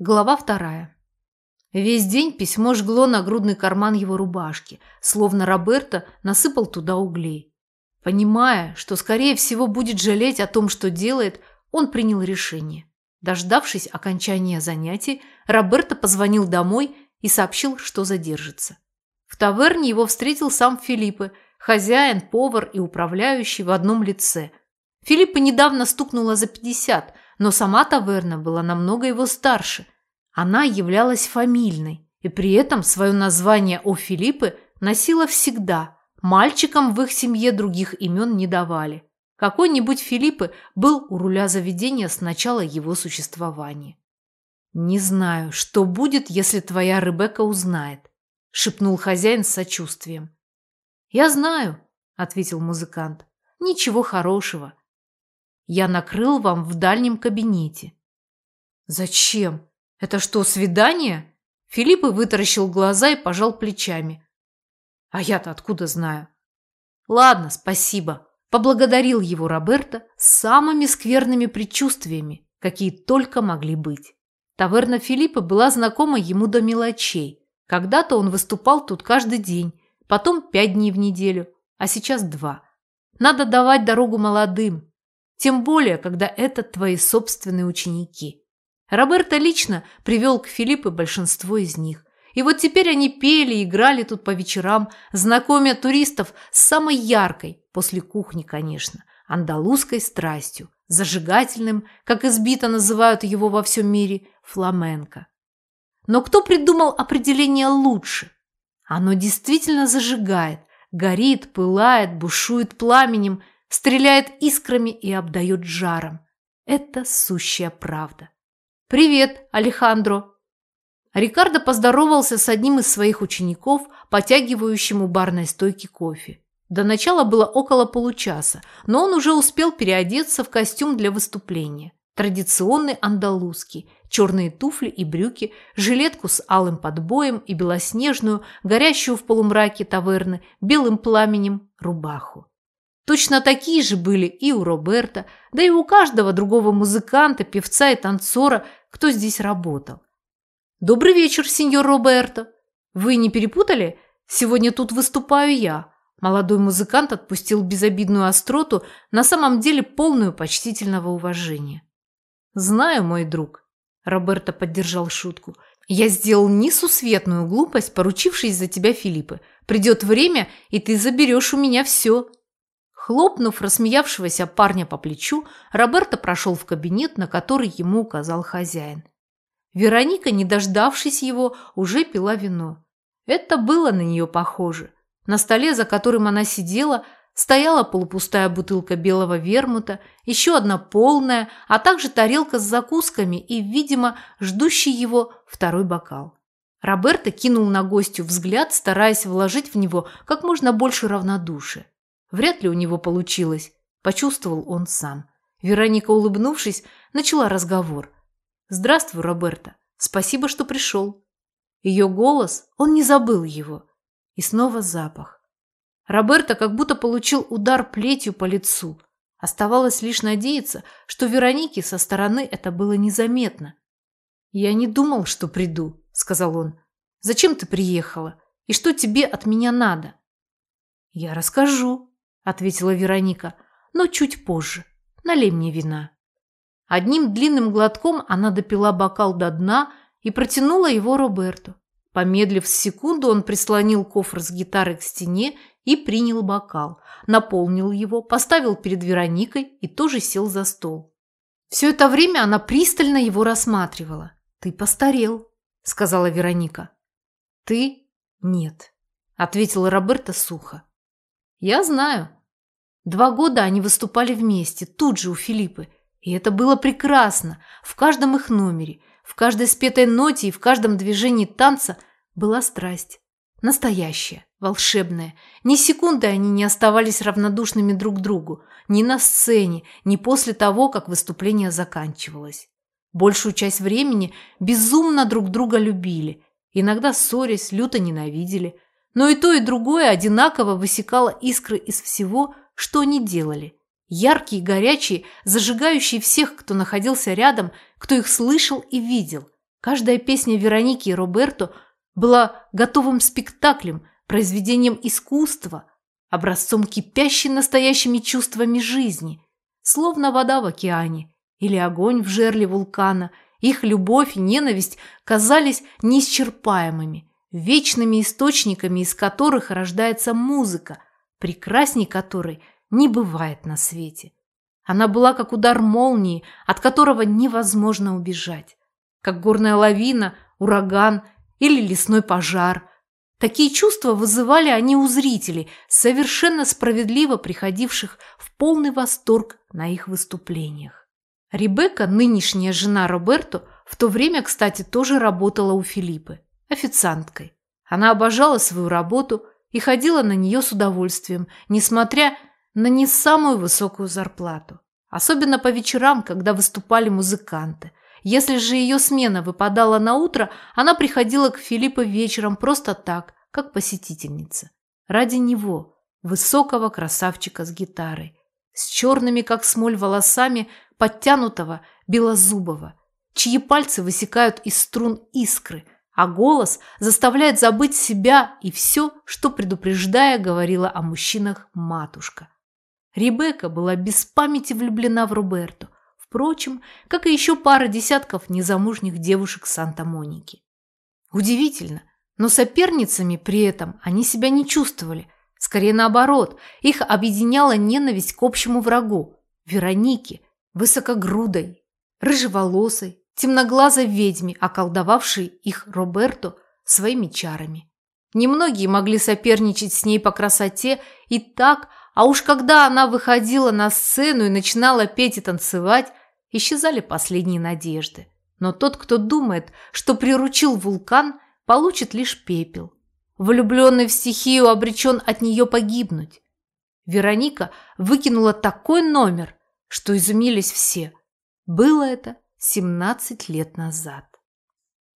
Глава вторая. Весь день письмо жгло нагрудный карман его рубашки, словно Роберто насыпал туда углей. Понимая, что скорее всего будет жалеть о том, что делает, он принял решение. Дождавшись окончания занятий, Роберто позвонил домой и сообщил, что задержится. В таверне его встретил сам Филиппе, хозяин, повар и управляющий в одном лице. Филиппа недавно стукнула за пятьдесят – но сама таверна была намного его старше. Она являлась фамильной, и при этом свое название о Филиппе носила всегда. Мальчикам в их семье других имен не давали. Какой-нибудь Филиппе был у руля заведения с начала его существования. «Не знаю, что будет, если твоя Ребекка узнает», – шепнул хозяин с сочувствием. «Я знаю», – ответил музыкант. «Ничего хорошего. Я накрыл вам в дальнем кабинете». «Зачем? Это что, свидание?» Филипп вытаращил глаза и пожал плечами. «А я-то откуда знаю?» «Ладно, спасибо», – поблагодарил его Роберто с самыми скверными предчувствиями, какие только могли быть. Таверна Филиппа была знакома ему до мелочей. Когда-то он выступал тут каждый день, потом пять дней в неделю, а сейчас два. Надо давать дорогу молодым, тем более, когда это твои собственные ученики. Роберто лично привел к Филиппу большинство из них. И вот теперь они пели играли тут по вечерам, знакомя туристов с самой яркой, после кухни, конечно, андалузской страстью, зажигательным, как избито называют его во всем мире, фламенко. Но кто придумал определение лучше? Оно действительно зажигает, горит, пылает, бушует пламенем – стреляет искрами и обдает жаром. Это сущая правда. «Привет, Алехандро!» Рикардо поздоровался с одним из своих учеников, потягивающим у барной стойки кофе. До начала было около получаса, но он уже успел переодеться в костюм для выступления. Традиционный андалузский, черные туфли и брюки, жилетку с алым подбоем и белоснежную, горящую в полумраке таверны, белым пламенем рубаху. Точно такие же были и у Роберта, да и у каждого другого музыканта, певца и танцора, кто здесь работал. «Добрый вечер, сеньор Роберто. Вы не перепутали? Сегодня тут выступаю я». Молодой музыкант отпустил безобидную остроту, на самом деле полную почтительного уважения. «Знаю, мой друг», – Роберто поддержал шутку, – «я сделал несусветную глупость, поручившись за тебя Филиппы. Придет время, и ты заберешь у меня все». Хлопнув рассмеявшегося парня по плечу, Роберто прошел в кабинет, на который ему указал хозяин. Вероника, не дождавшись его, уже пила вино. Это было на нее похоже. На столе, за которым она сидела, стояла полупустая бутылка белого вермута, еще одна полная, а также тарелка с закусками и, видимо, ждущий его второй бокал. Роберто кинул на гостю взгляд, стараясь вложить в него как можно больше равнодушия. Вряд ли у него получилось, почувствовал он сам. Вероника, улыбнувшись, начала разговор. «Здравствуй, Роберта. Спасибо, что пришел». Ее голос, он не забыл его. И снова запах. Роберта как будто получил удар плетью по лицу. Оставалось лишь надеяться, что Веронике со стороны это было незаметно. «Я не думал, что приду», — сказал он. «Зачем ты приехала? И что тебе от меня надо?» «Я расскажу», ответила Вероника, но чуть позже. Налей мне вина. Одним длинным глотком она допила бокал до дна и протянула его Роберту. Помедлив секунду, он прислонил кофр с гитарой к стене и принял бокал, наполнил его, поставил перед Вероникой и тоже сел за стол. Все это время она пристально его рассматривала. «Ты постарел», — сказала Вероника. «Ты? Нет», — ответила Роберта сухо. «Я знаю», Два года они выступали вместе, тут же у Филиппы. И это было прекрасно. В каждом их номере, в каждой спетой ноте и в каждом движении танца была страсть. Настоящая, волшебная. Ни секунды они не оставались равнодушными друг к другу. Ни на сцене, ни после того, как выступление заканчивалось. Большую часть времени безумно друг друга любили. Иногда ссорясь, люто ненавидели. Но и то, и другое одинаково высекало искры из всего, что они делали? Яркие, горячие, зажигающие всех, кто находился рядом, кто их слышал и видел. Каждая песня Вероники и Роберто была готовым спектаклем, произведением искусства, образцом кипящей настоящими чувствами жизни, словно вода в океане или огонь в жерле вулкана. Их любовь и ненависть казались неисчерпаемыми, вечными источниками, из которых рождается музыка, прекрасней которой не бывает на свете. Она была как удар молнии, от которого невозможно убежать, как горная лавина, ураган или лесной пожар. Такие чувства вызывали они у зрителей, совершенно справедливо приходивших в полный восторг на их выступлениях. Ребекка, нынешняя жена Роберто, в то время, кстати, тоже работала у Филиппы, официанткой. Она обожала свою работу и ходила на нее с удовольствием, несмотря на не самую высокую зарплату. Особенно по вечерам, когда выступали музыканты. Если же ее смена выпадала на утро, она приходила к Филиппу вечером просто так, как посетительница. Ради него, высокого красавчика с гитарой, с черными, как смоль, волосами подтянутого белозубого, чьи пальцы высекают из струн искры, а голос заставляет забыть себя и все, что, предупреждая, говорила о мужчинах матушка. Ребекка была без памяти влюблена в Роберту, впрочем, как и еще пара десятков незамужних девушек Санта-Моники. Удивительно, но соперницами при этом они себя не чувствовали. Скорее наоборот, их объединяла ненависть к общему врагу – Веронике, высокогрудой, рыжеволосой, темноглазой ведьме, околдовавшей их Роберто своими чарами. Немногие могли соперничать с ней по красоте и так, а уж когда она выходила на сцену и начинала петь и танцевать, исчезали последние надежды. Но тот, кто думает, что приручил вулкан, получит лишь пепел. Влюбленный в стихию обречен от нее погибнуть. Вероника выкинула такой номер, что изумились все. Было это 17 лет назад.